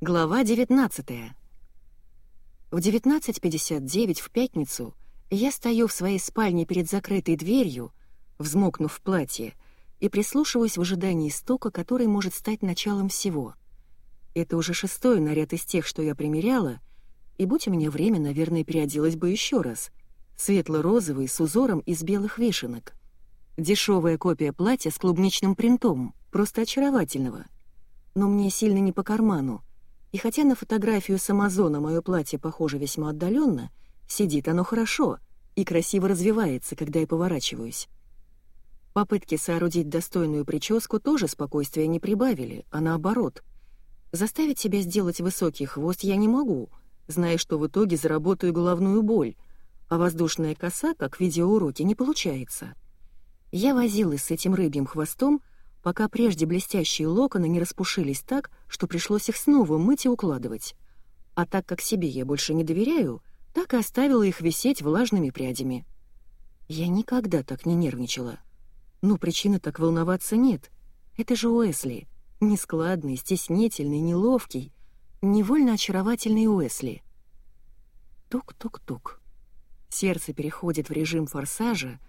Глава 19 В 19.59 в пятницу я стою в своей спальне перед закрытой дверью, взмокнув в платье, и прислушиваюсь в ожидании стока, который может стать началом всего. Это уже шестой наряд из тех, что я примеряла, и будь у меня время, наверное, переоделась бы еще раз. Светло-розовый, с узором из белых вишенок. Дешевая копия платья с клубничным принтом, просто очаровательного. Но мне сильно не по карману — и хотя на фотографию с Амазона мое платье похоже весьма отдаленно, сидит оно хорошо и красиво развивается, когда я поворачиваюсь. Попытки соорудить достойную прическу тоже спокойствия не прибавили, а наоборот. Заставить себя сделать высокий хвост я не могу, зная, что в итоге заработаю головную боль, а воздушная коса, как в видеоуроке, не получается. Я возилась с этим рыбьим хвостом, пока прежде блестящие локоны не распушились так, что пришлось их снова мыть и укладывать. А так как себе я больше не доверяю, так и оставила их висеть влажными прядями. Я никогда так не нервничала. Ну, причины так волноваться нет. Это же Уэсли. Нескладный, стеснительный, неловкий, невольно очаровательный Уэсли. Тук-тук-тук. Сердце переходит в режим форсажа.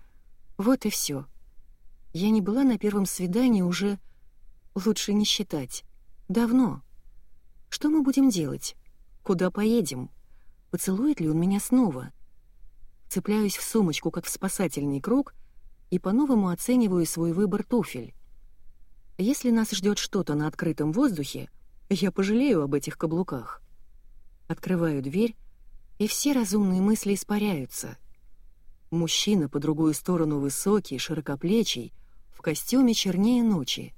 Вот и все. Я не была на первом свидании уже... Лучше не считать. Давно. Что мы будем делать? Куда поедем? Поцелует ли он меня снова? Цепляюсь в сумочку, как в спасательный круг, и по-новому оцениваю свой выбор туфель. Если нас ждет что-то на открытом воздухе, я пожалею об этих каблуках. Открываю дверь, и все разумные мысли испаряются. Мужчина по другую сторону высокий, широкоплечий — костюме чернее ночи.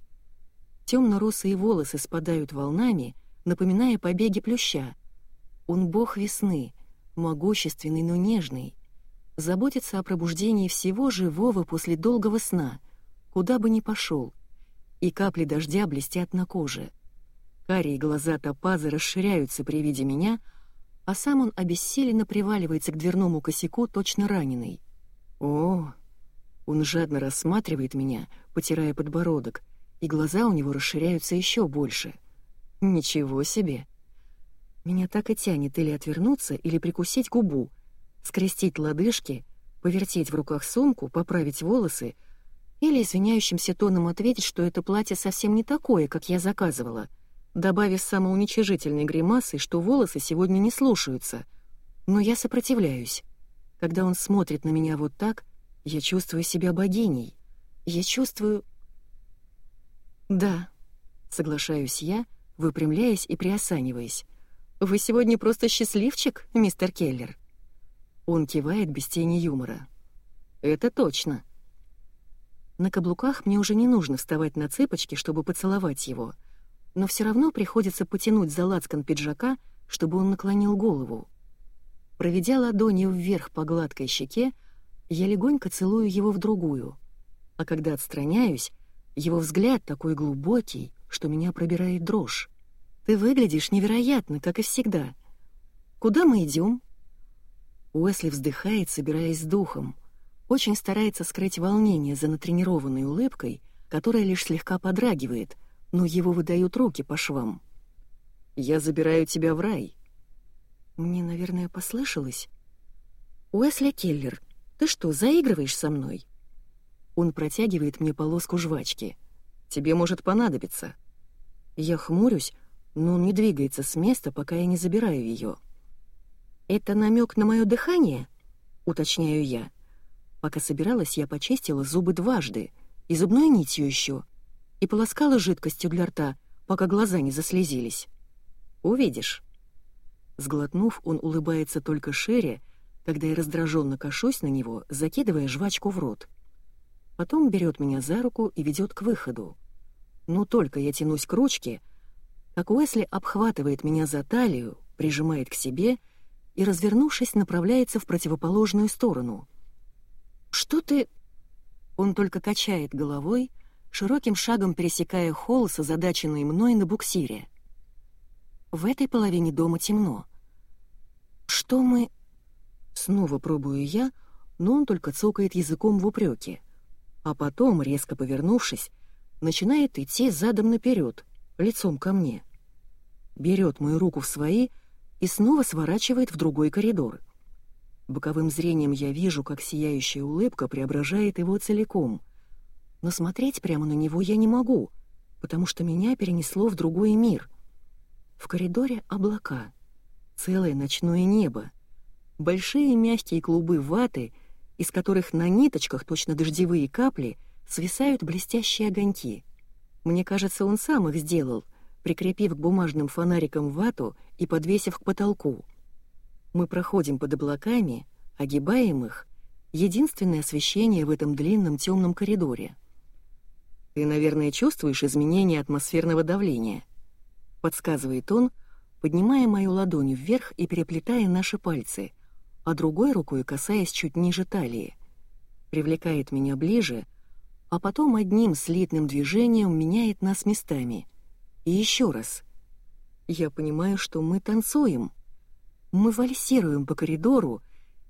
Темно-русые волосы спадают волнами, напоминая побеги плюща. Он бог весны, могущественный, но нежный. Заботится о пробуждении всего живого после долгого сна, куда бы ни пошел. И капли дождя блестят на коже. Карие глаза топаза расширяются при виде меня, а сам он обессиленно приваливается к дверному косяку, точно раненый. О, он жадно рассматривает меня, потирая подбородок, и глаза у него расширяются еще больше. Ничего себе! Меня так и тянет или отвернуться, или прикусить губу, скрестить лодыжки, повертеть в руках сумку, поправить волосы или извиняющимся тоном ответить, что это платье совсем не такое, как я заказывала, добавив самоуничижительной гримасой, что волосы сегодня не слушаются. Но я сопротивляюсь. Когда он смотрит на меня вот так — я чувствую себя богиней. Я чувствую... Да, соглашаюсь я, выпрямляясь и приосаниваясь. Вы сегодня просто счастливчик, мистер Келлер. Он кивает без тени юмора. Это точно. На каблуках мне уже не нужно вставать на цыпочки, чтобы поцеловать его, но все равно приходится потянуть за лацкан пиджака, чтобы он наклонил голову. Проведя ладонью вверх по гладкой щеке, я легонько целую его в другую, а когда отстраняюсь, его взгляд такой глубокий, что меня пробирает дрожь. «Ты выглядишь невероятно, как и всегда. Куда мы идем?» Уэсли вздыхает, собираясь с духом. Очень старается скрыть волнение за натренированной улыбкой, которая лишь слегка подрагивает, но его выдают руки по швам. «Я забираю тебя в рай». Мне, наверное, послышалось. «Уэсли Келлер, ты что, заигрываешь со мной?» Он протягивает мне полоску жвачки. «Тебе может понадобиться». Я хмурюсь, но он не двигается с места, пока я не забираю ее. «Это намек на мое дыхание?» — уточняю я. Пока собиралась, я почистила зубы дважды, и зубной нитью еще, и полоскала жидкостью для рта, пока глаза не заслезились. «Увидишь». Сглотнув, он улыбается только шире, когда я раздраженно кашусь на него, закидывая жвачку в рот. Потом берет меня за руку и ведет к выходу. Но только я тянусь к ручке, как Уэсли обхватывает меня за талию, прижимает к себе и, развернувшись, направляется в противоположную сторону. «Что ты...» Он только качает головой, широким шагом пересекая холл с озадаченной мной на буксире. В этой половине дома темно. «Что мы...» Снова пробую я, но он только цокает языком в упреке. А потом, резко повернувшись, начинает идти задом наперед, лицом ко мне. берет мою руку в свои и снова сворачивает в другой коридор. Боковым зрением я вижу, как сияющая улыбка преображает его целиком. Но смотреть прямо на него я не могу, потому что меня перенесло в другой мир. В коридоре облака, целое ночное небо, большие мягкие клубы ваты, из которых на ниточках, точно дождевые капли, свисают блестящие огоньки. Мне кажется, он сам их сделал, прикрепив к бумажным фонарикам вату и подвесив к потолку. Мы проходим под облаками, огибаем их, единственное освещение в этом длинном темном коридоре. «Ты, наверное, чувствуешь изменение атмосферного давления?» — подсказывает он, поднимая мою ладонь вверх и переплетая наши пальцы, а другой рукой касаясь чуть ниже талии. Привлекает меня ближе, а потом одним слитным движением меняет нас местами. И еще раз. Я понимаю, что мы танцуем — мы вальсируем по коридору,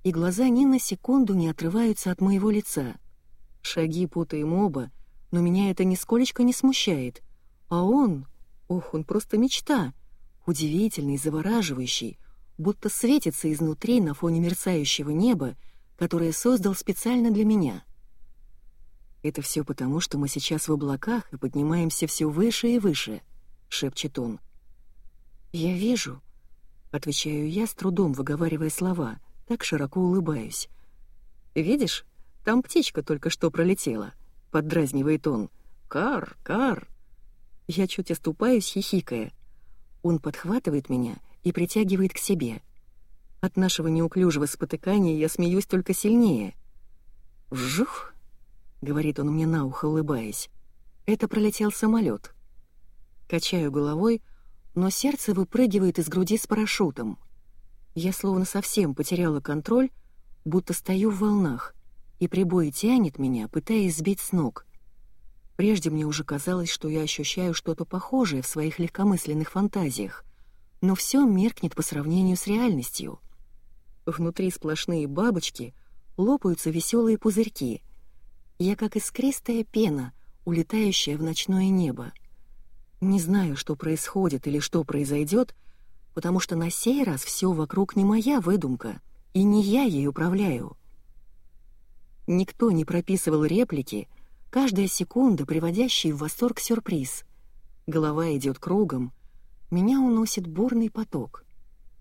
и глаза ни на секунду не отрываются от моего лица. Шаги путаем оба, но меня это нисколечко не смущает. А он... Ох, он просто мечта. Удивительный, завораживающий, будто светится изнутри на фоне мерцающего неба, которое создал специально для меня. «Это все потому, что мы сейчас в облаках и поднимаемся все выше и выше», — шепчет он. «Я вижу», — отвечаю я, с трудом выговаривая слова, так широко улыбаюсь. «Видишь, там птичка только что пролетела», — поддразнивает он. «Кар, кар!» Я чуть оступаюсь, хихикая. Он подхватывает меня и притягивает к себе. От нашего неуклюжего спотыкания я смеюсь только сильнее. «Вжух!» — говорит он мне на ухо, улыбаясь. «Это пролетел самолет. Качаю головой, — но сердце выпрыгивает из груди с парашютом. Я словно совсем потеряла контроль, будто стою в волнах, и прибой тянет меня, пытаясь сбить с ног. Прежде мне уже казалось, что я ощущаю что-то похожее в своих легкомысленных фантазиях, но все меркнет по сравнению с реальностью. Внутри сплошные бабочки, лопаются веселые пузырьки. Я как искристая пена, улетающая в ночное небо. Не знаю, что происходит или что произойдет, потому что на сей раз все вокруг не моя выдумка, и не я ей управляю. Никто не прописывал реплики, каждая секунда приводящий в восторг сюрприз. Голова идет кругом, меня уносит бурный поток.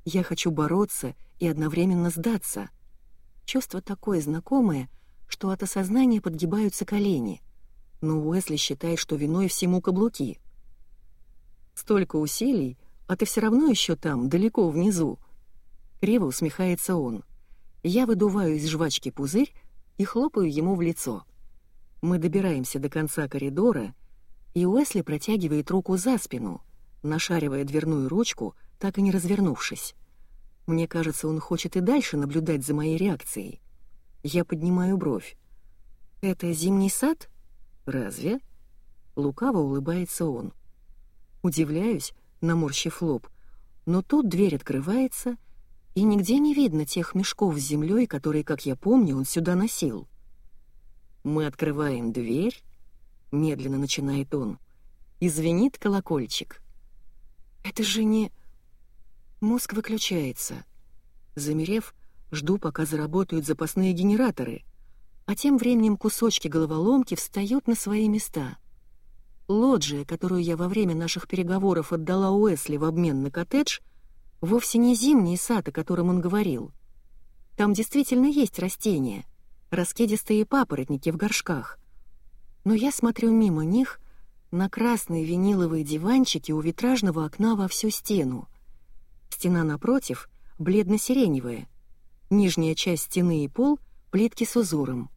Я хочу бороться и одновременно сдаться. Чувство такое знакомое, что от осознания подгибаются колени. Но Уэсли считает, что виной всему каблуки — Столько усилий, а ты все равно еще там, далеко внизу. Криво усмехается он. Я выдуваю из жвачки пузырь и хлопаю ему в лицо. Мы добираемся до конца коридора, и Уэсли протягивает руку за спину, нашаривая дверную ручку, так и не развернувшись. Мне кажется, он хочет и дальше наблюдать за моей реакцией. Я поднимаю бровь. «Это зимний сад? Разве?» Лукаво улыбается он. Удивляюсь, наморщив лоб, но тут дверь открывается, и нигде не видно тех мешков с землей, которые, как я помню, он сюда носил. «Мы открываем дверь», — медленно начинает он, и звенит колокольчик. «Это же не...» Мозг выключается. Замерев, жду, пока заработают запасные генераторы, а тем временем кусочки головоломки встают на свои места — Лоджия, которую я во время наших переговоров отдала Уэсли в обмен на коттедж, вовсе не зимний сад, о котором он говорил. Там действительно есть растения, раскидистые папоротники в горшках. Но я смотрю мимо них на красные виниловые диванчики у витражного окна во всю стену. Стена напротив — бледно-сиреневая. Нижняя часть стены и пол — плитки с узором.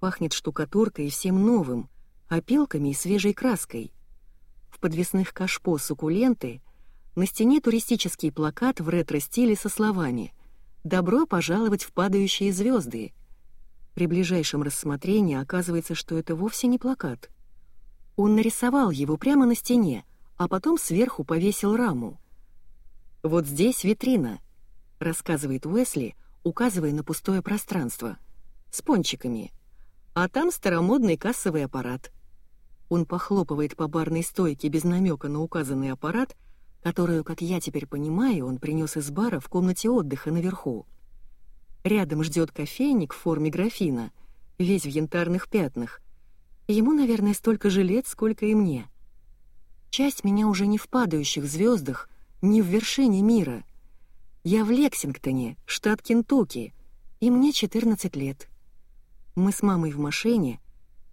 Пахнет штукатуркой и всем новым — опилками и свежей краской. В подвесных кашпо суккуленты, на стене туристический плакат в ретро-стиле со словами «Добро пожаловать в падающие звезды». При ближайшем рассмотрении оказывается, что это вовсе не плакат. Он нарисовал его прямо на стене, а потом сверху повесил раму. «Вот здесь витрина», — рассказывает Уэсли, указывая на пустое пространство, с пончиками. «А там старомодный кассовый аппарат». Он похлопывает по барной стойке без намека на указанный аппарат, которую, как я теперь понимаю, он принес из бара в комнате отдыха наверху. Рядом ждет кофейник в форме графина, весь в янтарных пятнах. Ему, наверное, столько же лет, сколько и мне. Часть меня уже не в падающих звездах, не в вершине мира. Я в Лексингтоне, штат Кентукки, и мне 14 лет. Мы с мамой в машине,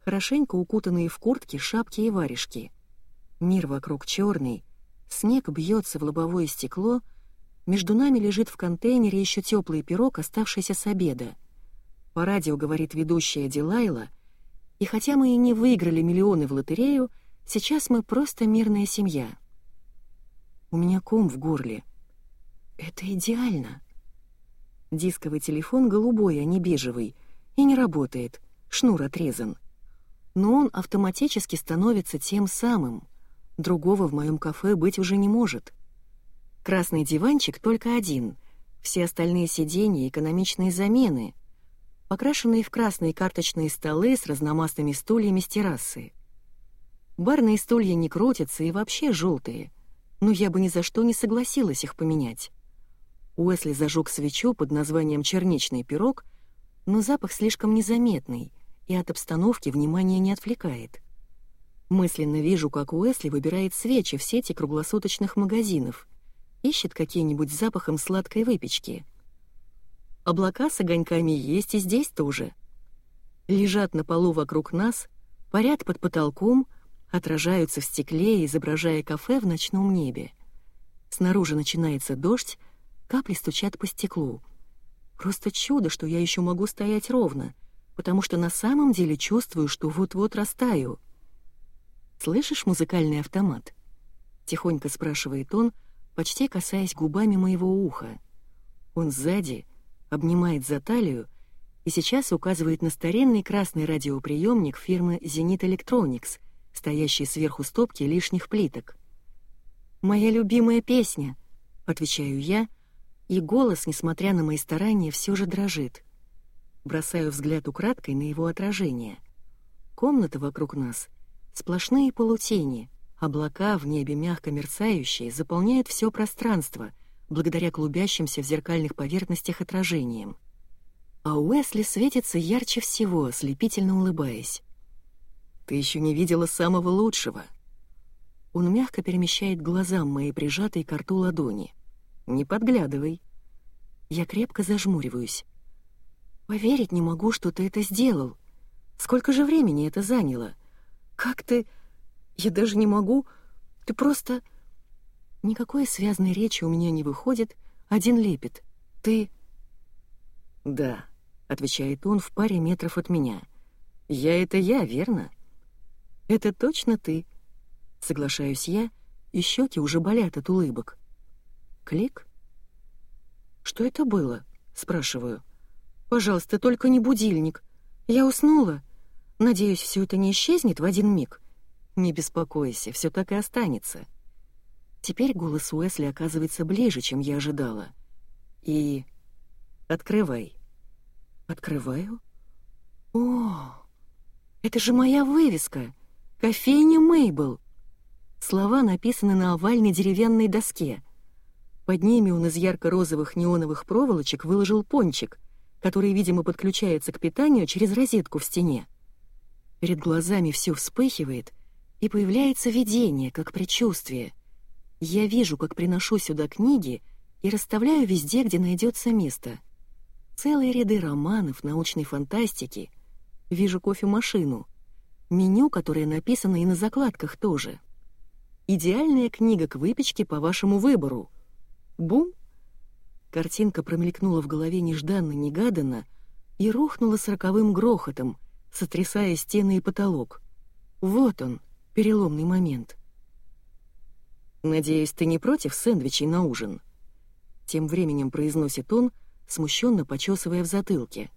хорошенько укутанные в куртки, шапки и варежки. Мир вокруг черный, снег бьется в лобовое стекло, между нами лежит в контейнере еще теплый пирог, оставшийся с обеда. По радио говорит ведущая Дилайла, и хотя мы и не выиграли миллионы в лотерею, сейчас мы просто мирная семья. У меня ком в горле. Это идеально. Дисковый телефон голубой, а не бежевый, и не работает, шнур отрезан. Но он автоматически становится тем самым. Другого в моем кафе быть уже не может. Красный диванчик только один, все остальные сиденья — экономичные замены, покрашенные в красные карточные столы с разномастными стульями с террасы. Барные стулья не крутятся и вообще желтые, но я бы ни за что не согласилась их поменять. Уэсли зажег свечу под названием «Черничный пирог», но запах слишком незаметный и от обстановки внимания не отвлекает. Мысленно вижу, как Уэсли выбирает свечи в сети круглосуточных магазинов, ищет какие-нибудь с запахом сладкой выпечки. Облака с огоньками есть и здесь тоже. Лежат на полу вокруг нас, парят под потолком, отражаются в стекле, изображая кафе в ночном небе. Снаружи начинается дождь, капли стучат по стеклу. Просто чудо, что я еще могу стоять ровно, потому что на самом деле чувствую, что вот-вот растаю. «Слышишь музыкальный автомат?» — тихонько спрашивает он, почти касаясь губами моего уха. Он сзади, обнимает за талию и сейчас указывает на старинный красный радиоприемник фирмы Zenit Electronics, стоящий сверху стопки лишних плиток. «Моя любимая песня», — отвечаю я, и голос, несмотря на мои старания, все же дрожит. Бросаю взгляд украдкой на его отражение. Комната вокруг нас — сплошные полутени, облака в небе мягко мерцающие заполняют все пространство — благодаря клубящимся в зеркальных поверхностях отражениям. А Уэсли светится ярче всего, ослепительно улыбаясь. «Ты еще не видела самого лучшего». Он мягко перемещает глазам моей прижатой к рту ладони. «Не подглядывай». Я крепко зажмуриваюсь. «Поверить не могу, что ты это сделал. Сколько же времени это заняло? Как ты... Я даже не могу... Ты просто...» Никакой связной речи у меня не выходит, один лепит. «Ты...» «Да», — отвечает он в паре метров от меня. «Я — это я, верно?» «Это точно ты?» Соглашаюсь я, и щеки уже болят от улыбок. Клик. «Что это было?» — спрашиваю. «Пожалуйста, только не будильник. Я уснула. Надеюсь, все это не исчезнет в один миг. Не беспокойся, все так и останется». Теперь голос Уэсли оказывается ближе, чем я ожидала. И... «Открывай». «Открываю?» «О, это же моя вывеска! Кофейня Мейбл!» Слова написаны на овальной деревянной доске. Под ними он из ярко-розовых неоновых проволочек выложил пончик, который, видимо, подключается к питанию через розетку в стене. Перед глазами все вспыхивает, и появляется видение, как предчувствие — я вижу, как приношу сюда книги и расставляю везде, где найдется место. Целые ряды романов, научной фантастики. Вижу кофемашину. Меню, которое написано и на закладках тоже. Идеальная книга к выпечке по вашему выбору. Бум! Картинка промелькнула в голове нежданно-негаданно и рухнула с роковым грохотом, сотрясая стены и потолок. Вот он, переломный момент. «Надеюсь, ты не против сэндвичей на ужин?» Тем временем произносит он, смущенно почесывая в затылке.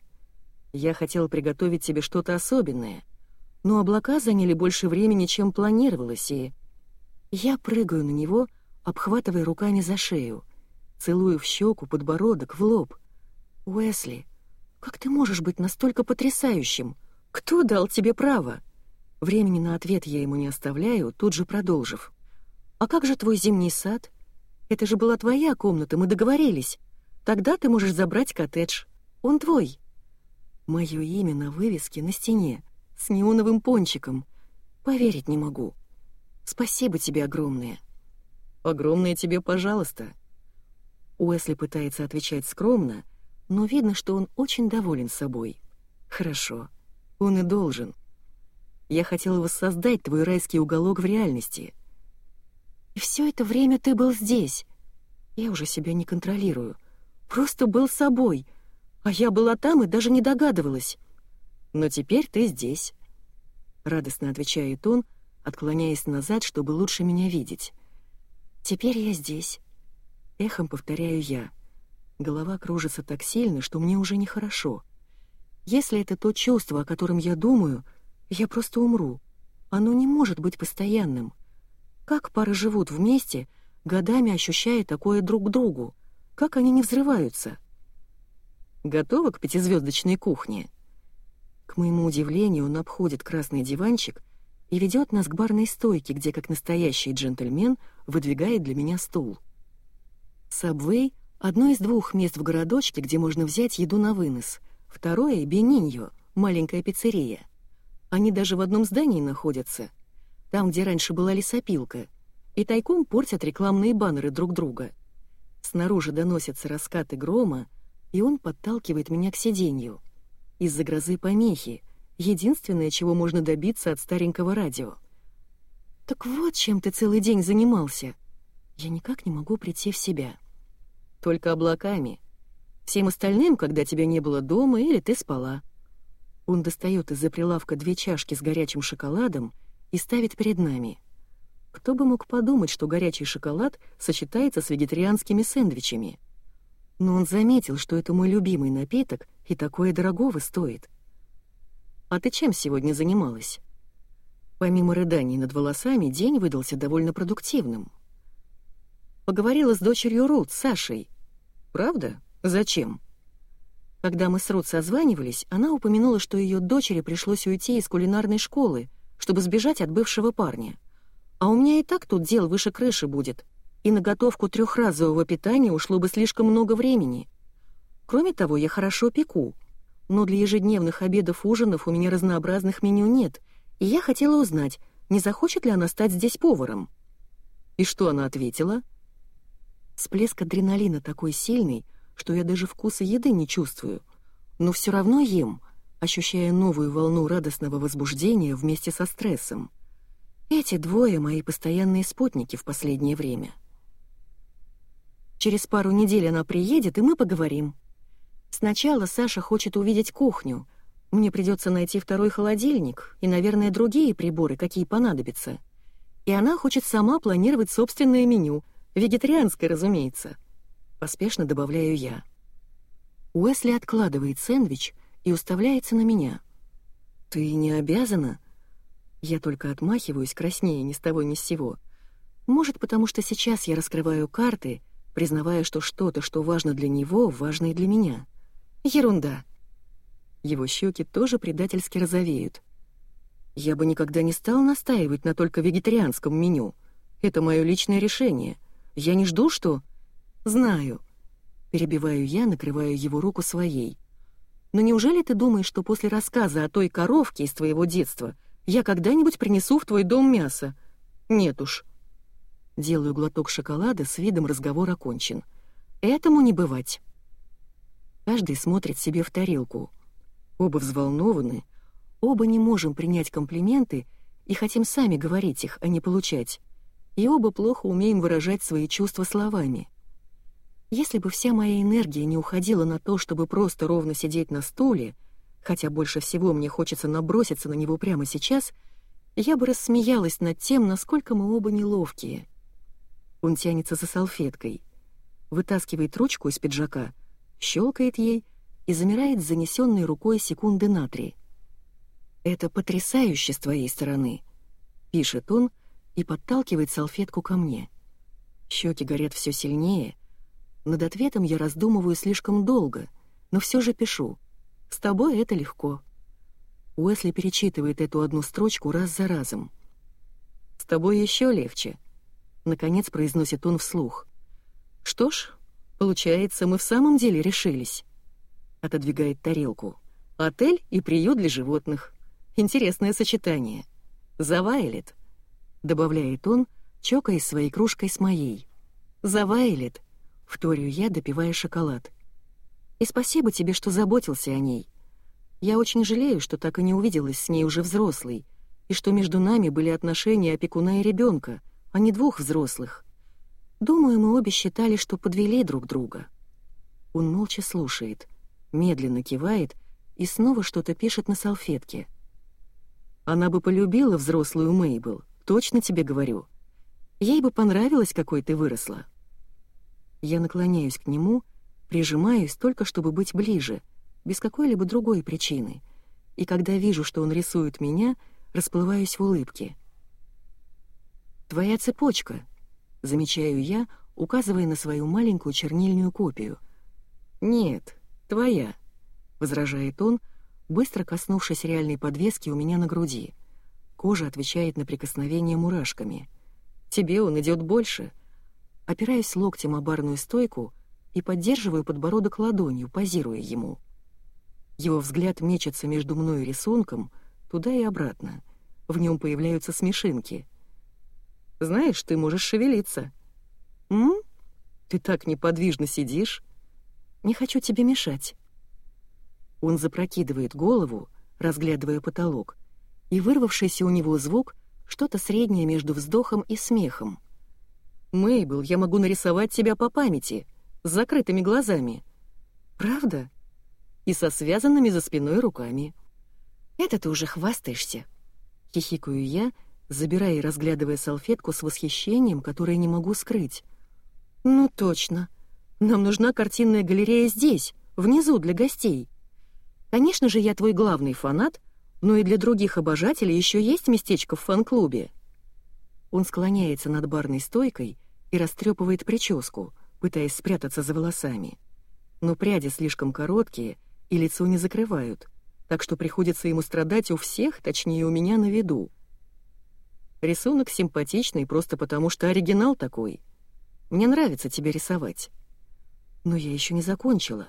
«Я хотел приготовить тебе что-то особенное, но облака заняли больше времени, чем планировалось, и...» Я прыгаю на него, обхватывая руками за шею, целую в щеку, подбородок, в лоб. «Уэсли, как ты можешь быть настолько потрясающим? Кто дал тебе право?» Времени на ответ я ему не оставляю, тут же продолжив. «А как же твой зимний сад? Это же была твоя комната, мы договорились. Тогда ты можешь забрать коттедж. Он твой. Мое имя на вывеске на стене, с неоновым пончиком. Поверить не могу. Спасибо тебе огромное. Огромное тебе, пожалуйста. Уэсли пытается отвечать скромно, но видно, что он очень доволен собой. Хорошо. Он и должен. Я хотела воссоздать твой райский уголок в реальности. И все это время ты был здесь. Я уже себя не контролирую. Просто был собой. А я была там и даже не догадывалась. Но теперь ты здесь. Радостно отвечает он, отклоняясь назад, чтобы лучше меня видеть. Теперь я здесь. Эхом повторяю я. Голова кружится так сильно, что мне уже нехорошо. Если это то чувство, о котором я думаю, я просто умру. Оно не может быть постоянным. Как пары живут вместе, годами ощущая такое друг к другу? Как они не взрываются? Готова к пятизвездочной кухне? К моему удивлению, он обходит красный диванчик и ведет нас к барной стойке, где, как настоящий джентльмен, выдвигает для меня стул. Сабвей — одно из двух мест в городочке, где можно взять еду на вынос. Второе — Бениньо, маленькая пиццерия. Они даже в одном здании находятся, там, где раньше была лесопилка, и тайком портят рекламные баннеры друг друга. Снаружи доносятся раскаты грома, и он подталкивает меня к сиденью. Из-за грозы помехи, единственное, чего можно добиться от старенького радио. «Так вот чем ты целый день занимался!» Я никак не могу прийти в себя. Только облаками. Всем остальным, когда тебя не было дома или ты спала. Он достает из-за прилавка две чашки с горячим шоколадом и ставит перед нами. Кто бы мог подумать, что горячий шоколад сочетается с вегетарианскими сэндвичами. Но он заметил, что это мой любимый напиток и такое дорогого стоит. «А ты чем сегодня занималась?» Помимо рыданий над волосами, день выдался довольно продуктивным. Поговорила с дочерью Рут, Сашей. Правда? Зачем? Когда мы с Рут созванивались, она упомянула, что ее дочери пришлось уйти из кулинарной школы, чтобы сбежать от бывшего парня. А у меня и так тут дел выше крыши будет, и на готовку трехразового питания ушло бы слишком много времени. Кроме того, я хорошо пеку, но для ежедневных обедов-ужинов у меня разнообразных меню нет, и я хотела узнать, не захочет ли она стать здесь поваром. И что она ответила? — Всплеск адреналина такой сильный, что я даже вкуса еды не чувствую. Но все равно ем, ощущая новую волну радостного возбуждения вместе со стрессом. Эти двое — мои постоянные спутники в последнее время. Через пару недель она приедет, и мы поговорим. Сначала Саша хочет увидеть кухню. Мне придется найти второй холодильник и, наверное, другие приборы, какие понадобятся. И она хочет сама планировать собственное меню — Вегетарианское, разумеется. Поспешно добавляю я. Уэсли откладывает сэндвич и уставляется на меня. «Ты не обязана?» Я только отмахиваюсь, краснее ни с того ни с сего. Может, потому что сейчас я раскрываю карты, признавая, что что-то, что важно для него, важно и для меня. Ерунда. Его щеки тоже предательски розовеют. Я бы никогда не стал настаивать на только вегетарианском меню. Это мое личное решение — я не жду, что... Знаю. Перебиваю я, накрываю его руку своей. Но неужели ты думаешь, что после рассказа о той коровке из твоего детства я когда-нибудь принесу в твой дом мясо? Нет уж. Делаю глоток шоколада, с видом разговор окончен. Этому не бывать. Каждый смотрит себе в тарелку. Оба взволнованы, оба не можем принять комплименты и хотим сами говорить их, а не получать и оба плохо умеем выражать свои чувства словами. Если бы вся моя энергия не уходила на то, чтобы просто ровно сидеть на стуле, хотя больше всего мне хочется наброситься на него прямо сейчас, я бы рассмеялась над тем, насколько мы оба неловкие. Он тянется за салфеткой, вытаскивает ручку из пиджака, щелкает ей и замирает с занесенной рукой секунды на три. «Это потрясающе с твоей стороны», — пишет он, — и подталкивает салфетку ко мне. Щеки горят все сильнее. Над ответом я раздумываю слишком долго, но все же пишу. «С тобой это легко». Уэсли перечитывает эту одну строчку раз за разом. «С тобой еще легче», — наконец произносит он вслух. «Что ж, получается, мы в самом деле решились», — отодвигает тарелку. «Отель и приют для животных. Интересное сочетание. За Вайлет», — добавляет он, чокаясь своей кружкой с моей. «За Вайлет», — вторю я, допивая шоколад. «И спасибо тебе, что заботился о ней. Я очень жалею, что так и не увиделась с ней уже взрослой, и что между нами были отношения опекуна и ребенка, а не двух взрослых. Думаю, мы обе считали, что подвели друг друга». Он молча слушает, медленно кивает и снова что-то пишет на салфетке. «Она бы полюбила взрослую Мейбл, точно тебе говорю. Ей бы понравилось, какой ты выросла». Я наклоняюсь к нему, прижимаюсь только, чтобы быть ближе, без какой-либо другой причины, и когда вижу, что он рисует меня, расплываюсь в улыбке. «Твоя цепочка», — замечаю я, указывая на свою маленькую чернильную копию. «Нет, твоя», — возражает он, быстро коснувшись реальной подвески у меня на груди. Кожа отвечает на прикосновение мурашками. «Тебе он идет больше». Опираюсь локтем о барную стойку и поддерживаю подбородок ладонью, позируя ему. Его взгляд мечется между мной и рисунком, туда и обратно. В нем появляются смешинки — знаешь, ты можешь шевелиться. М? Ты так неподвижно сидишь. Не хочу тебе мешать. Он запрокидывает голову, разглядывая потолок, и вырвавшийся у него звук что-то среднее между вздохом и смехом. «Мейбл, я могу нарисовать тебя по памяти, с закрытыми глазами». «Правда?» «И со связанными за спиной руками». «Это ты уже хвастаешься», — хихикаю я, — забирая и разглядывая салфетку с восхищением, которое не могу скрыть. «Ну точно. Нам нужна картинная галерея здесь, внизу, для гостей. Конечно же, я твой главный фанат, но и для других обожателей еще есть местечко в фан-клубе». Он склоняется над барной стойкой и растрепывает прическу, пытаясь спрятаться за волосами. Но пряди слишком короткие и лицо не закрывают, так что приходится ему страдать у всех, точнее, у меня на виду. Рисунок симпатичный просто потому, что оригинал такой. Мне нравится тебе рисовать. Но я еще не закончила.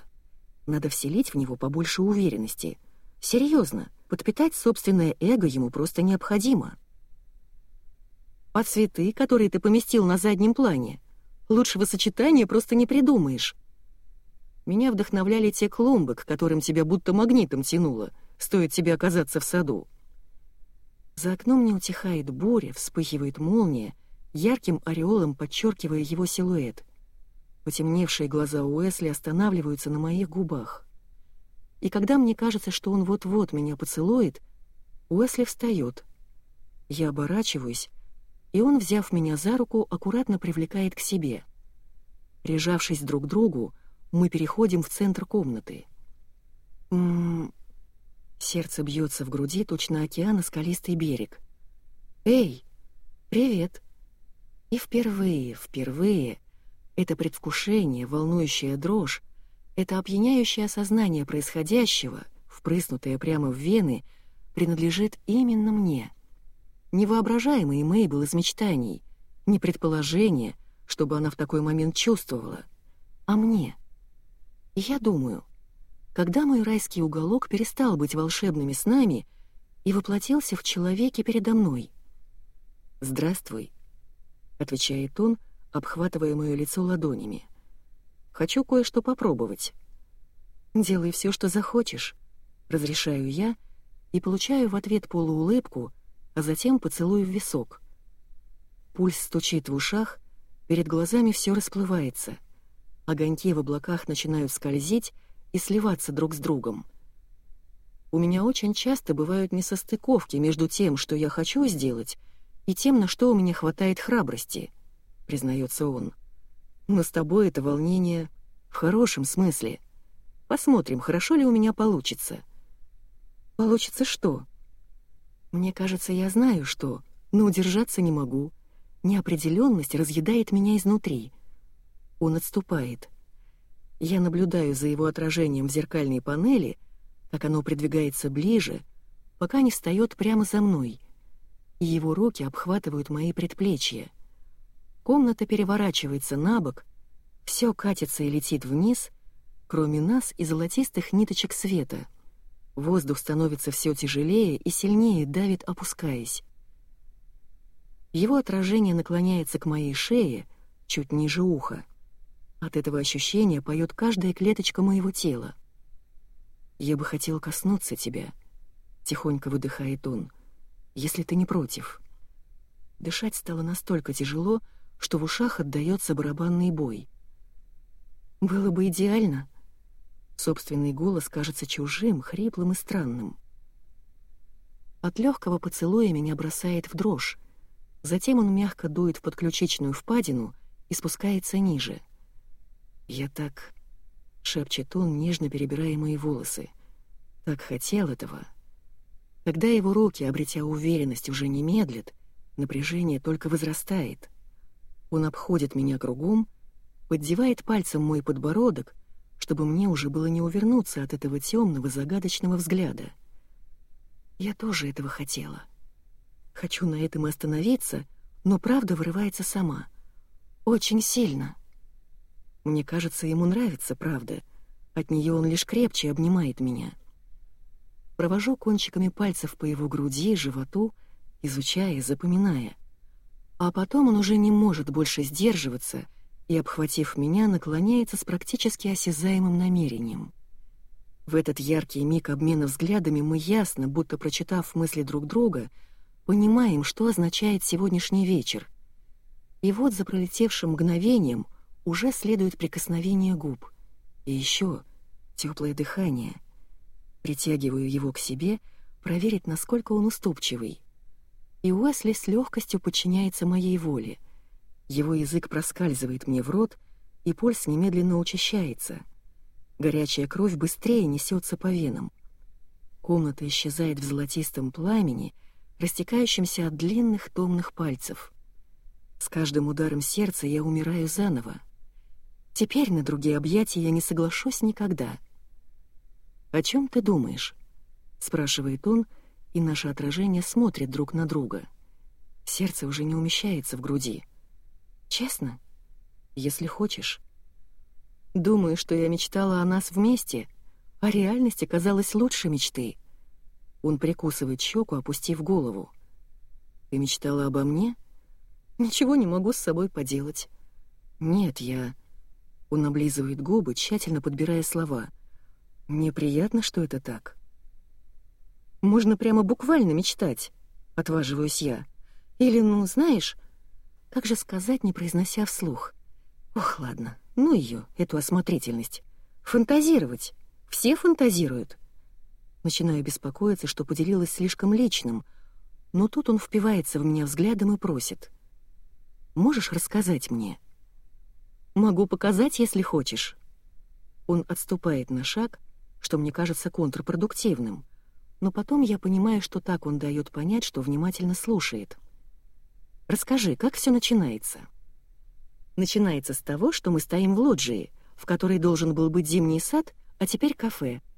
Надо вселить в него побольше уверенности. Серьезно, подпитать собственное эго ему просто необходимо. А цветы, которые ты поместил на заднем плане, лучшего сочетания просто не придумаешь. Меня вдохновляли те клумбы, к которым тебя будто магнитом тянуло, стоит тебе оказаться в саду. За окном не утихает буря, вспыхивает молния, ярким ореолом подчеркивая его силуэт. Потемневшие глаза Уэсли останавливаются на моих губах. И когда мне кажется, что он вот-вот меня поцелует, Уэсли встает. Я оборачиваюсь, и он, взяв меня за руку, аккуратно привлекает к себе. Прижавшись друг к другу, мы переходим в центр комнаты. М -м Сердце бьется в груди, точно океана скалистый берег. «Эй, привет!» И впервые, впервые это предвкушение, волнующая дрожь, это опьяняющее осознание происходящего, впрыснутое прямо в вены, принадлежит именно мне. Невоображаемый Мейбл из мечтаний, не предположение, чтобы она в такой момент чувствовала, а мне. Я думаю, когда мой райский уголок перестал быть волшебными снами и воплотился в человеке передо мной. «Здравствуй», — отвечает он, обхватывая мое лицо ладонями. «Хочу кое-что попробовать». «Делай все, что захочешь», — разрешаю я и получаю в ответ полуулыбку, а затем поцелуй в висок. Пульс стучит в ушах, перед глазами все расплывается. Огоньки в облаках начинают скользить, и сливаться друг с другом. У меня очень часто бывают несостыковки между тем, что я хочу сделать, и тем, на что у меня хватает храбрости, признается он. Но с тобой это волнение в хорошем смысле. Посмотрим, хорошо ли у меня получится. Получится что? Мне кажется, я знаю, что, но удержаться не могу. Неопределенность разъедает меня изнутри. Он отступает. Я наблюдаю за его отражением в зеркальной панели, как оно придвигается ближе, пока не встает прямо за мной, и его руки обхватывают мои предплечья. Комната переворачивается на бок, все катится и летит вниз, кроме нас и золотистых ниточек света. Воздух становится все тяжелее и сильнее давит, опускаясь. Его отражение наклоняется к моей шее, чуть ниже уха. От этого ощущения поет каждая клеточка моего тела. «Я бы хотел коснуться тебя», — тихонько выдыхает он, — «если ты не против». Дышать стало настолько тяжело, что в ушах отдаётся барабанный бой. «Было бы идеально». Собственный голос кажется чужим, хриплым и странным. От легкого поцелуя меня бросает в дрожь. Затем он мягко дует в подключичную впадину и спускается ниже. «Я так...» — шепчет он, нежно перебирая мои волосы. «Так хотел этого». Когда его руки, обретя уверенность, уже не медлят, напряжение только возрастает. Он обходит меня кругом, поддевает пальцем мой подбородок, чтобы мне уже было не увернуться от этого темного загадочного взгляда. Я тоже этого хотела. Хочу на этом остановиться, но правда вырывается сама. Очень сильно. Мне кажется, ему нравится правда. От нее он лишь крепче обнимает меня. Провожу кончиками пальцев по его груди, животу, изучая, запоминая. А потом он уже не может больше сдерживаться и, обхватив меня, наклоняется с практически осязаемым намерением. В этот яркий миг обмена взглядами мы ясно, будто прочитав мысли друг друга, понимаем, что означает сегодняшний вечер. И вот за пролетевшим мгновением уже следует прикосновение губ. И еще теплое дыхание. Притягиваю его к себе, проверить, насколько он уступчивый. И Уэсли с легкостью подчиняется моей воле. Его язык проскальзывает мне в рот, и пульс немедленно учащается. Горячая кровь быстрее несется по венам. Комната исчезает в золотистом пламени — растекающимся от длинных томных пальцев. С каждым ударом сердца я умираю заново. Теперь на другие объятия я не соглашусь никогда. «О чем ты думаешь?» — спрашивает он, и наше отражение смотрит друг на друга. Сердце уже не умещается в груди. «Честно? Если хочешь». Думаю, что я мечтала о нас вместе, а реальность оказалась лучше мечты — он прикусывает щеку, опустив голову. «Ты мечтала обо мне?» «Ничего не могу с собой поделать». «Нет, я...» Он облизывает губы, тщательно подбирая слова. «Мне приятно, что это так». «Можно прямо буквально мечтать», — отваживаюсь я. «Или, ну, знаешь...» Как же сказать, не произнося вслух? «Ох, ладно, ну ее, эту осмотрительность. Фантазировать. Все фантазируют». Начинаю беспокоиться, что поделилась слишком личным, но тут он впивается в меня взглядом и просит. «Можешь рассказать мне?» «Могу показать, если хочешь». Он отступает на шаг, что мне кажется контрпродуктивным, но потом я понимаю, что так он дает понять, что внимательно слушает. «Расскажи, как все начинается?» Начинается с того, что мы стоим в лоджии, в которой должен был быть зимний сад, а теперь кафе —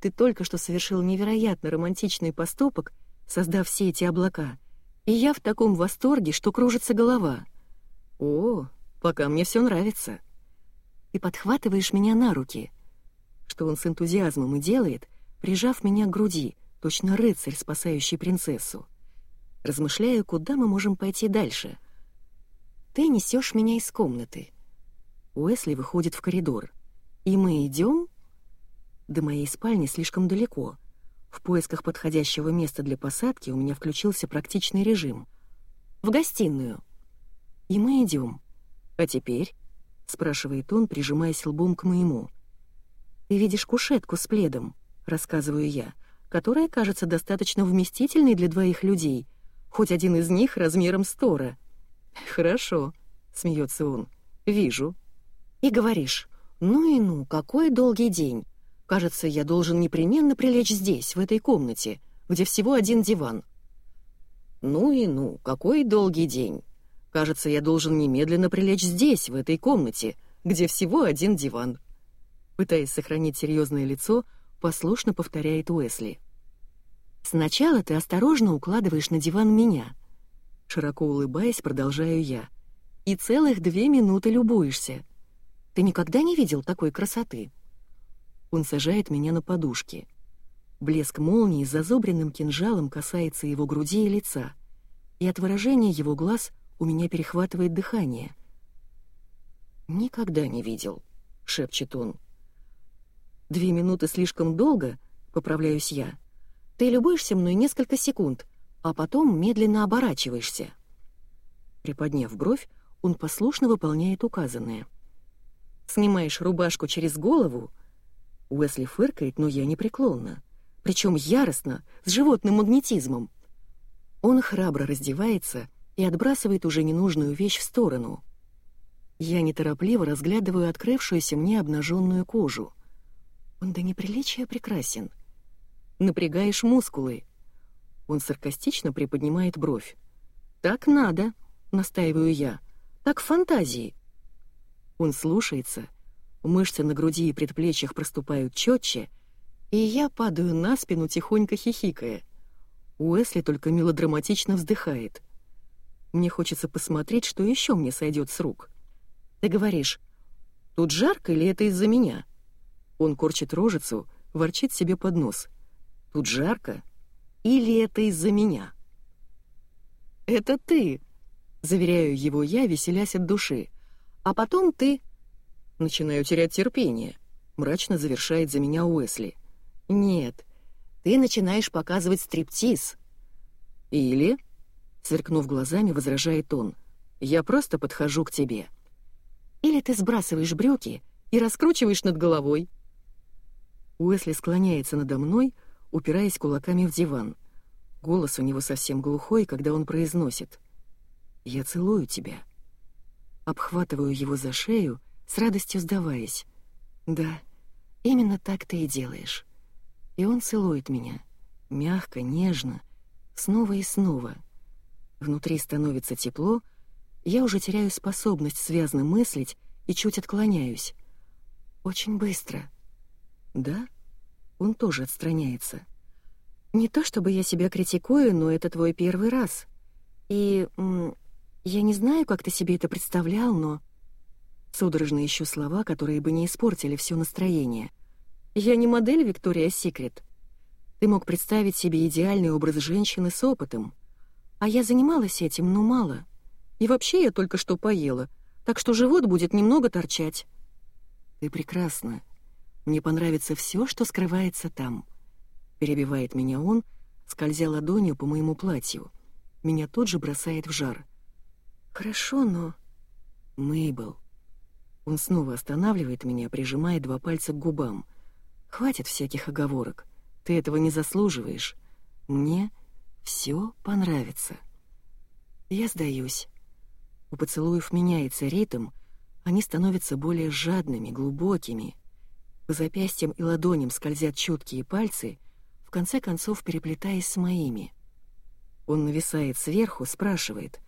ты только что совершил невероятно романтичный поступок, создав все эти облака, и я в таком восторге, что кружится голова. О, пока мне все нравится. Ты подхватываешь меня на руки, что он с энтузиазмом и делает, прижав меня к груди, точно рыцарь, спасающий принцессу. Размышляю, куда мы можем пойти дальше. Ты несешь меня из комнаты. Уэсли выходит в коридор. И мы идем до моей спальни слишком далеко. В поисках подходящего места для посадки у меня включился практичный режим. В гостиную. И мы идем. А теперь? спрашивает он, прижимаясь лбом к моему. Ты видишь кушетку с пледом, рассказываю я, которая кажется достаточно вместительной для двоих людей, хоть один из них размером с Тора. Хорошо, смеется он. Вижу. И говоришь: "Ну и ну, какой долгий день. Кажется, я должен непременно прилечь здесь, в этой комнате, где всего один диван. Ну и ну, какой долгий день. Кажется, я должен немедленно прилечь здесь, в этой комнате, где всего один диван. Пытаясь сохранить серьезное лицо, послушно повторяет Уэсли. Сначала ты осторожно укладываешь на диван меня. Широко улыбаясь, продолжаю я. И целых две минуты любуешься. Ты никогда не видел такой красоты?» Он сажает меня на подушки. Блеск молнии с зазубренным кинжалом касается его груди и лица, и от выражения его глаз у меня перехватывает дыхание. «Никогда не видел», — шепчет он. «Две минуты слишком долго», — поправляюсь я. «Ты любуешься мной несколько секунд, а потом медленно оборачиваешься». Приподняв бровь, он послушно выполняет указанное. «Снимаешь рубашку через голову?» Уэсли фыркает, но я непреклонна. Причем яростно, с животным магнетизмом. Он храбро раздевается и отбрасывает уже ненужную вещь в сторону. Я неторопливо разглядываю открывшуюся мне обнаженную кожу. Он до неприличия прекрасен. Напрягаешь мускулы. Он саркастично приподнимает бровь. «Так надо», — настаиваю я. «Так фантазии». Он слушается. Мышцы на груди и предплечьях проступают четче, и я падаю на спину, тихонько хихикая. Уэсли только мелодраматично вздыхает. Мне хочется посмотреть, что еще мне сойдет с рук. Ты говоришь, тут жарко или это из-за меня? Он корчит рожицу, ворчит себе под нос. Тут жарко или это из-за меня? Это ты, заверяю его я, веселясь от души. А потом ты... Начинаю терять терпение. Мрачно завершает за меня Уэсли. Нет, ты начинаешь показывать стриптиз. Или, сверкнув глазами, возражает он, я просто подхожу к тебе. Или ты сбрасываешь брюки и раскручиваешь над головой. Уэсли склоняется надо мной, упираясь кулаками в диван. Голос у него совсем глухой, когда он произносит «Я целую тебя». Обхватываю его за шею, с радостью сдаваясь. «Да, именно так ты и делаешь». И он целует меня, мягко, нежно, снова и снова. Внутри становится тепло, я уже теряю способность связно мыслить и чуть отклоняюсь. Очень быстро. Да? Он тоже отстраняется. Не то чтобы я себя критикую, но это твой первый раз. И я не знаю, как ты себе это представлял, но... Судорожно ищу слова, которые бы не испортили все настроение. Я не модель Виктория Секрет. Ты мог представить себе идеальный образ женщины с опытом. А я занималась этим, но мало. И вообще я только что поела, так что живот будет немного торчать. Ты прекрасна. Мне понравится все, что скрывается там. Перебивает меня он, скользя ладонью по моему платью. Меня тут же бросает в жар. Хорошо, но... Мейбл. Он снова останавливает меня, прижимая два пальца к губам — Хватит всяких оговорок. Ты этого не заслуживаешь. Мне все понравится. Я сдаюсь. У поцелуев меняется ритм, они становятся более жадными, глубокими. По запястьям и ладоням скользят чуткие пальцы, в конце концов переплетаясь с моими. Он нависает сверху, спрашивает,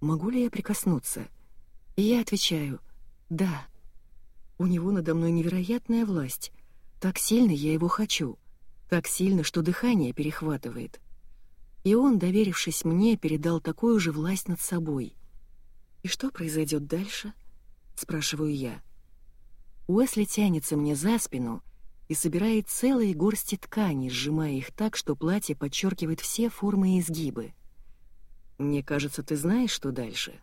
могу ли я прикоснуться? И я отвечаю, да. У него надо мной невероятная власть. Так сильно я его хочу, так сильно, что дыхание перехватывает. И он, доверившись мне, передал такую же власть над собой. «И что произойдет дальше?» — спрашиваю я. Уэсли тянется мне за спину и собирает целые горсти ткани, сжимая их так, что платье подчеркивает все формы и изгибы. «Мне кажется, ты знаешь, что дальше?»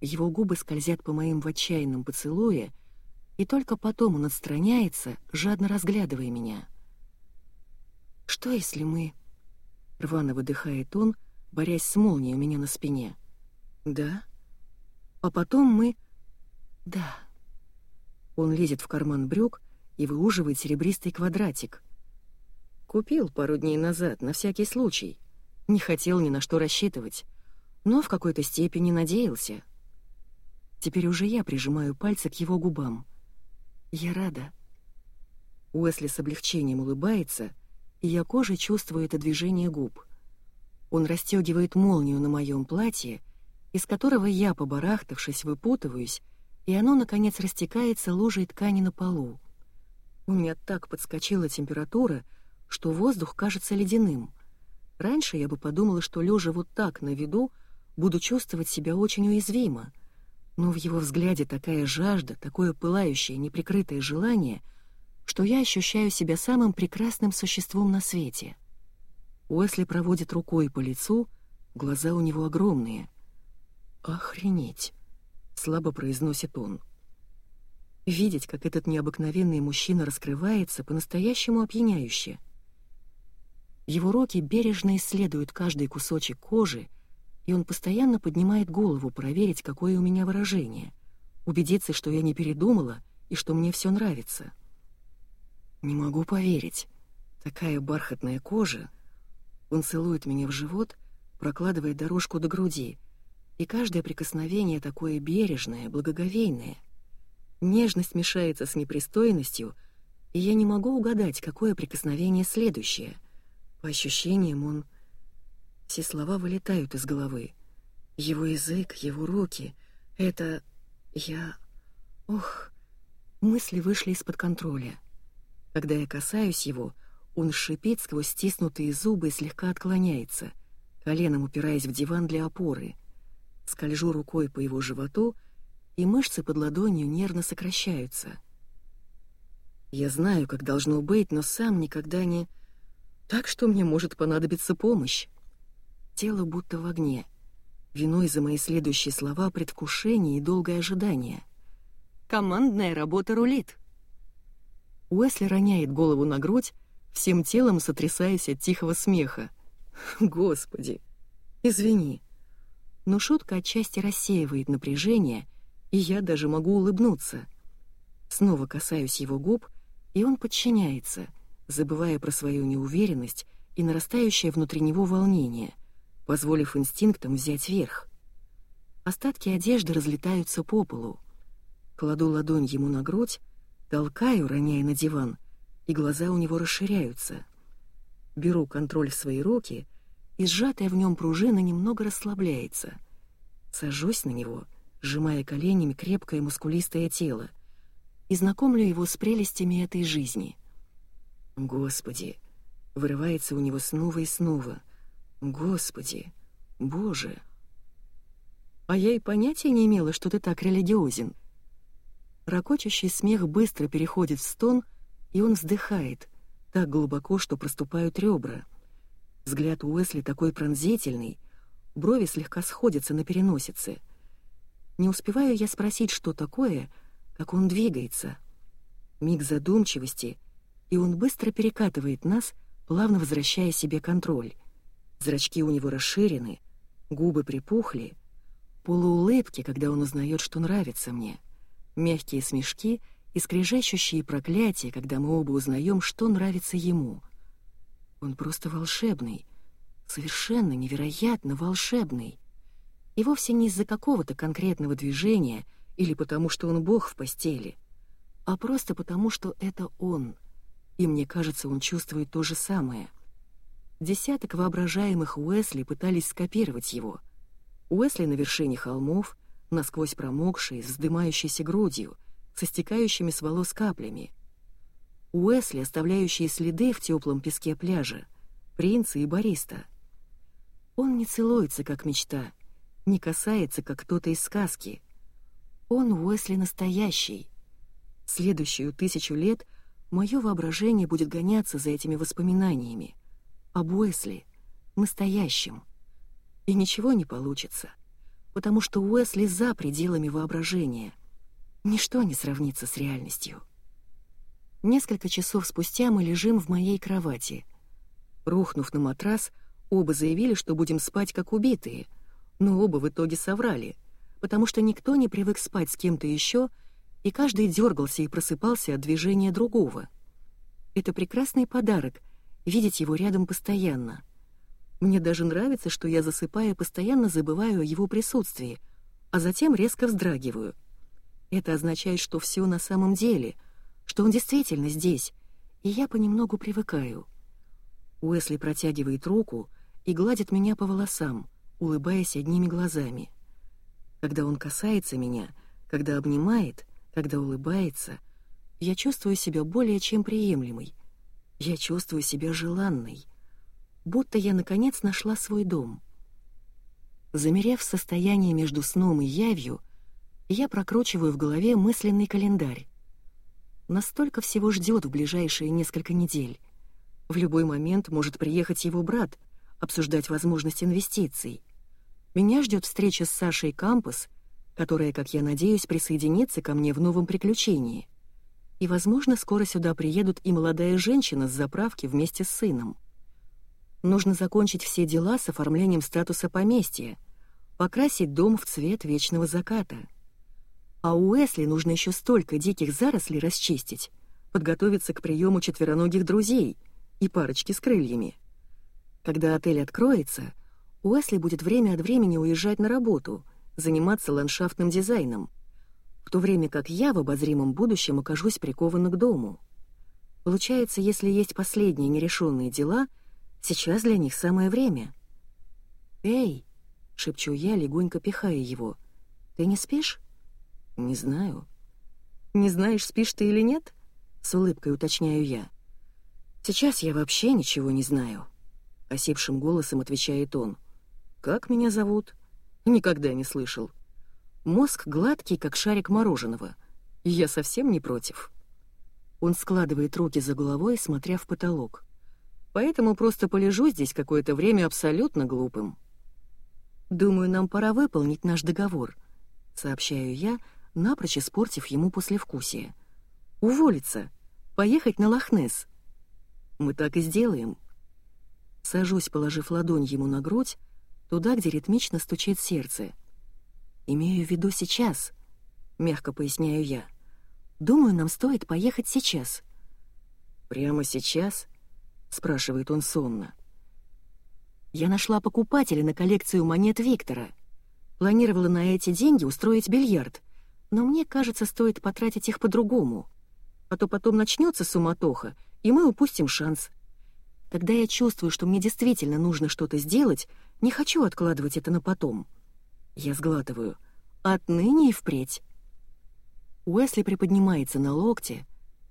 Его губы скользят по моим в отчаянном поцелуе, и только потом он отстраняется, жадно разглядывая меня. «Что, если мы...» — рвано выдыхает он, борясь с молнией у меня на спине. «Да? А потом мы...» «Да». Он лезет в карман брюк и выуживает серебристый квадратик. Купил пару дней назад, на всякий случай. Не хотел ни на что рассчитывать, но в какой-то степени надеялся. Теперь уже я прижимаю пальцы к его губам. «Я рада». Уэсли с облегчением улыбается, и я кожей чувствую это движение губ. Он расстегивает молнию на моем платье, из которого я, побарахтавшись, выпутываюсь, и оно, наконец, растекается лужей ткани на полу. У меня так подскочила температура, что воздух кажется ледяным. Раньше я бы подумала, что лежа вот так на виду, буду чувствовать себя очень уязвимо. но в его взгляде такая жажда, такое пылающее, неприкрытое желание, что я ощущаю себя самым прекрасным существом на свете. Уэсли проводит рукой по лицу, глаза у него огромные. «Охренеть!» — слабо произносит он. Видеть, как этот необыкновенный мужчина раскрывается, по-настоящему опьяняюще. Его руки бережно исследуют каждый кусочек кожи, и он постоянно поднимает голову проверить, какое у меня выражение, убедиться, что я не передумала и что мне все нравится. Не могу поверить. Такая бархатная кожа. Он целует меня в живот, прокладывая дорожку до груди, и каждое прикосновение такое бережное, благоговейное. Нежность мешается с непристойностью, и я не могу угадать, какое прикосновение следующее. По ощущениям он все слова вылетают из головы. Его язык, его руки — это... я... Ох, мысли вышли из-под контроля. Когда я касаюсь его, он шипит сквозь стиснутые зубы и слегка отклоняется, коленом упираясь в диван для опоры. Скольжу рукой по его животу, и мышцы под ладонью нервно сокращаются. Я знаю, как должно быть, но сам никогда не... Так что мне может понадобиться помощь. Тело будто в огне. Виной за мои следующие слова предвкушение и долгое ожидание. Командная работа рулит. Уэсли роняет голову на грудь, всем телом сотрясаясь от тихого смеха. Господи, извини. Но шутка отчасти рассеивает напряжение, и я даже могу улыбнуться. Снова касаюсь его губ, и он подчиняется, забывая про свою неуверенность и нарастающее внутри него волнение — позволив инстинктам взять верх. Остатки одежды разлетаются по полу. Кладу ладонь ему на грудь, толкаю, роняя на диван, и глаза у него расширяются. Беру контроль в свои руки, и сжатая в нем пружина немного расслабляется. Сажусь на него, сжимая коленями крепкое мускулистое тело, и знакомлю его с прелестями этой жизни. Господи, вырывается у него снова и снова — Господи, Боже. А я и понятия не имела, что ты так религиозен. Рокочущий смех быстро переходит в стон, и он вздыхает, так глубоко, что проступают ребра. Взгляд Уэсли такой пронзительный, брови слегка сходятся на переносице. Не успеваю я спросить, что такое, как он двигается. Миг задумчивости, и он быстро перекатывает нас, плавно возвращая себе контроль. Зрачки у него расширены, губы припухли, полуулыбки, когда он узнает, что нравится мне, мягкие смешки и скрежещущие проклятия, когда мы оба узнаем, что нравится ему. Он просто волшебный, совершенно невероятно волшебный. И вовсе не из-за какого-то конкретного движения или потому, что он бог в постели, а просто потому, что это он. И мне кажется, он чувствует то же самое — Десяток воображаемых Уэсли пытались скопировать его. Уэсли на вершине холмов, насквозь промокший, с вздымающейся грудью, со стекающими с волос каплями. Уэсли, оставляющие следы в теплом песке пляжа, принца и бариста. Он не целуется, как мечта, не касается, как кто-то из сказки. Он Уэсли настоящий. Следующую тысячу лет мое воображение будет гоняться за этими воспоминаниями — об Уэсли, настоящем. И ничего не получится, потому что Уэсли за пределами воображения. Ничто не сравнится с реальностью. Несколько часов спустя мы лежим в моей кровати. Рухнув на матрас, оба заявили, что будем спать как убитые, но оба в итоге соврали, потому что никто не привык спать с кем-то еще, и каждый дергался и просыпался от движения другого. Это прекрасный подарок — видеть его рядом постоянно. Мне даже нравится, что я, засыпая, постоянно забываю о его присутствии, а затем резко вздрагиваю. Это означает, что все на самом деле, что он действительно здесь, и я понемногу привыкаю. Уэсли протягивает руку и гладит меня по волосам, улыбаясь одними глазами. Когда он касается меня, когда обнимает, когда улыбается, я чувствую себя более чем приемлемой, я чувствую себя желанной, будто я наконец нашла свой дом. Замерев в состоянии между сном и явью, Я прокручиваю в голове мысленный календарь. Настолько всего ждет в ближайшие несколько недель. В любой момент может приехать его брат, обсуждать возможность инвестиций. Меня ждет встреча с Сашей Кампус, которая, как я надеюсь, присоединится ко мне в новом приключении. И, возможно, скоро сюда приедут и молодая женщина с заправки вместе с сыном. Нужно закончить все дела с оформлением статуса поместья, покрасить дом в цвет вечного заката. А у Эсли нужно еще столько диких зарослей расчистить, подготовиться к приему четвероногих друзей и парочки с крыльями. Когда отель откроется, Уэсли будет время от времени уезжать на работу, заниматься ландшафтным дизайном, в то время как я в обозримом будущем окажусь прикована к дому. Получается, если есть последние нерешенные дела, сейчас для них самое время. «Эй!» — шепчу я, легонько пихая его. «Ты не спишь?» «Не знаю». «Не знаешь, спишь ты или нет?» — с улыбкой уточняю я. «Сейчас я вообще ничего не знаю», — осипшим голосом отвечает он. «Как меня зовут?» «Никогда не слышал. Мозг гладкий, как шарик мороженого. Я совсем не против». Он складывает руки за головой, смотря в потолок. «Поэтому просто полежу здесь какое-то время абсолютно глупым». «Думаю, нам пора выполнить наш договор», — сообщаю я, напрочь испортив ему послевкусие. «Уволиться. Поехать на Лохнес. Мы так и сделаем». Сажусь, положив ладонь ему на грудь, туда, где ритмично стучит сердце. «Имею в виду сейчас», — мягко поясняю я. «Думаю, нам стоит поехать сейчас». «Прямо сейчас?» — спрашивает он сонно. «Я нашла покупателя на коллекцию монет Виктора. Планировала на эти деньги устроить бильярд, но мне кажется, стоит потратить их по-другому. А то потом начнется суматоха, и мы упустим шанс. Когда я чувствую, что мне действительно нужно что-то сделать, не хочу откладывать это на потом. Я сглатываю. Отныне и впредь. Уэсли приподнимается на локте.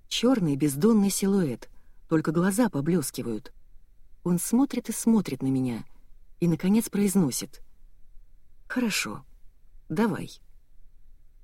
Черный бездонный силуэт, только глаза поблескивают. Он смотрит и смотрит на меня и, наконец, произносит. «Хорошо, давай».